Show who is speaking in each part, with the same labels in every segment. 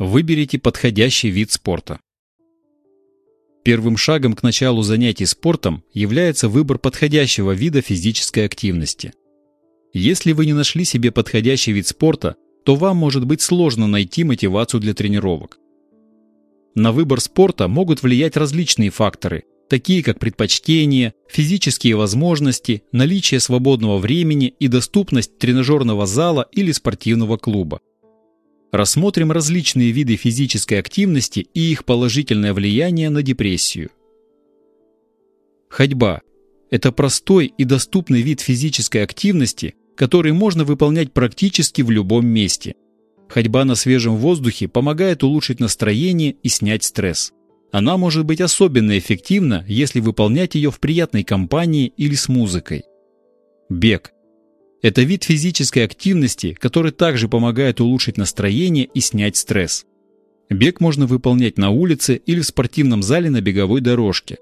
Speaker 1: Выберите подходящий вид спорта. Первым шагом к началу занятий спортом является выбор подходящего вида физической активности. Если вы не нашли себе подходящий вид спорта, то вам может быть сложно найти мотивацию для тренировок. На выбор спорта могут влиять различные факторы, такие как предпочтения, физические возможности, наличие свободного времени и доступность тренажерного зала или спортивного клуба. Рассмотрим различные виды физической активности и их положительное влияние на депрессию. Ходьба – это простой и доступный вид физической активности, который можно выполнять практически в любом месте. Ходьба на свежем воздухе помогает улучшить настроение и снять стресс. Она может быть особенно эффективна, если выполнять ее в приятной компании или с музыкой. Бег – это вид физической активности, который также помогает улучшить настроение и снять стресс. Бег можно выполнять на улице или в спортивном зале на беговой дорожке.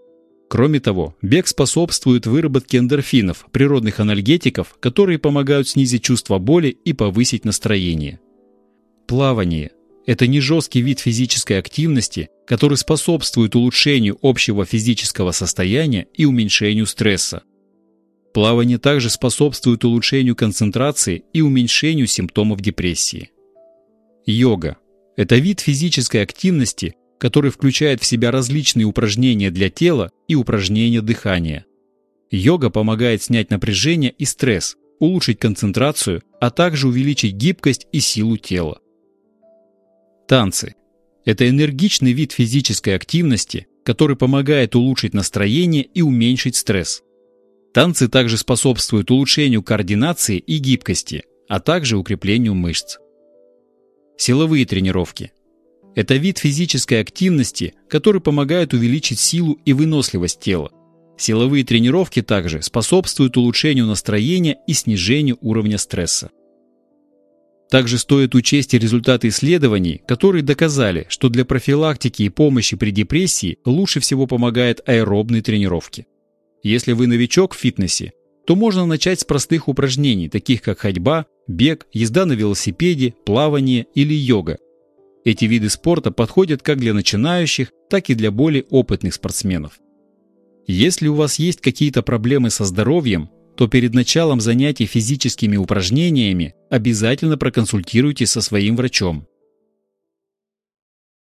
Speaker 1: Кроме того, бег способствует выработке эндорфинов, природных анальгетиков, которые помогают снизить чувство боли и повысить настроение. Плавание – это не жесткий вид физической активности, который способствует улучшению общего физического состояния и уменьшению стресса. Плавание также способствует улучшению концентрации и уменьшению симптомов депрессии. Йога – это вид физической активности, который включает в себя различные упражнения для тела и упражнения дыхания. Йога помогает снять напряжение и стресс, улучшить концентрацию, а также увеличить гибкость и силу тела. Танцы – это энергичный вид физической активности, который помогает улучшить настроение и уменьшить стресс. Танцы также способствуют улучшению координации и гибкости, а также укреплению мышц. Силовые тренировки. Это вид физической активности, который помогает увеличить силу и выносливость тела. Силовые тренировки также способствуют улучшению настроения и снижению уровня стресса. Также стоит учесть и результаты исследований, которые доказали, что для профилактики и помощи при депрессии лучше всего помогают аэробные тренировки. Если вы новичок в фитнесе, то можно начать с простых упражнений, таких как ходьба, бег, езда на велосипеде, плавание или йога. Эти виды спорта подходят как для начинающих, так и для более опытных спортсменов. Если у вас есть какие-то проблемы со здоровьем, то перед началом занятий физическими упражнениями обязательно проконсультируйтесь со своим врачом.